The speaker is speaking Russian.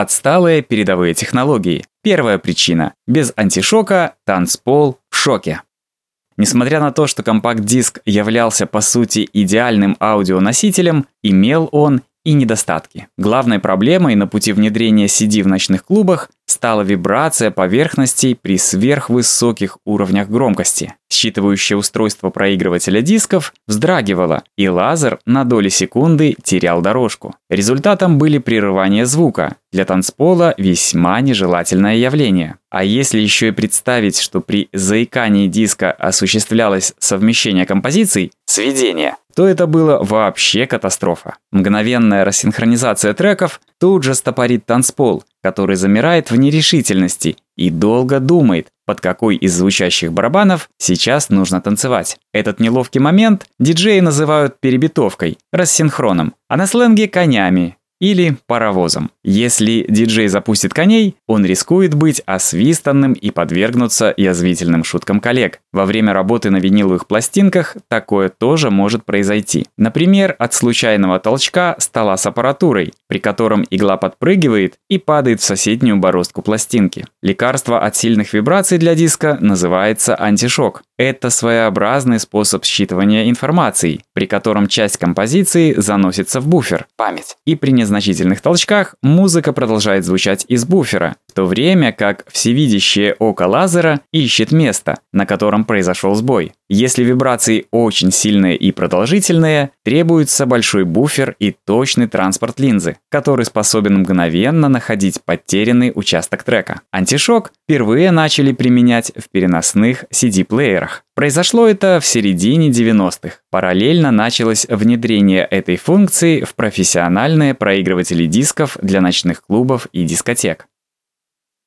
Отсталые передовые технологии. Первая причина. Без антишока танцпол в шоке. Несмотря на то, что компакт-диск являлся по сути идеальным аудионосителем, имел он и недостатки. Главной проблемой на пути внедрения CD в ночных клубах стала вибрация поверхностей при сверхвысоких уровнях громкости. Считывающее устройство проигрывателя дисков вздрагивало, и лазер на доли секунды терял дорожку. Результатом были прерывания звука. Для танцпола весьма нежелательное явление. А если еще и представить, что при заикании диска осуществлялось совмещение композиций, сведение, то это было вообще катастрофа. Мгновенная рассинхронизация треков тут же стопорит танцпол, который замирает в нерешительности и долго думает, под какой из звучащих барабанов сейчас нужно танцевать. Этот неловкий момент диджеи называют перебитовкой, рассинхроном, а на сленге – конями, или паровозом. Если диджей запустит коней, он рискует быть освистанным и подвергнуться язвительным шуткам коллег. Во время работы на виниловых пластинках такое тоже может произойти. Например, от случайного толчка стола с аппаратурой, при котором игла подпрыгивает и падает в соседнюю бороздку пластинки. Лекарство от сильных вибраций для диска называется антишок. Это своеобразный способ считывания информации, при котором часть композиции заносится в буфер, память, и при незначительных толчках музыка продолжает звучать из буфера, то время как всевидящее око лазера ищет место, на котором произошел сбой. Если вибрации очень сильные и продолжительные, требуется большой буфер и точный транспорт линзы, который способен мгновенно находить потерянный участок трека. Антишок впервые начали применять в переносных CD-плеерах. Произошло это в середине 90-х. Параллельно началось внедрение этой функции в профессиональные проигрыватели дисков для ночных клубов и дискотек.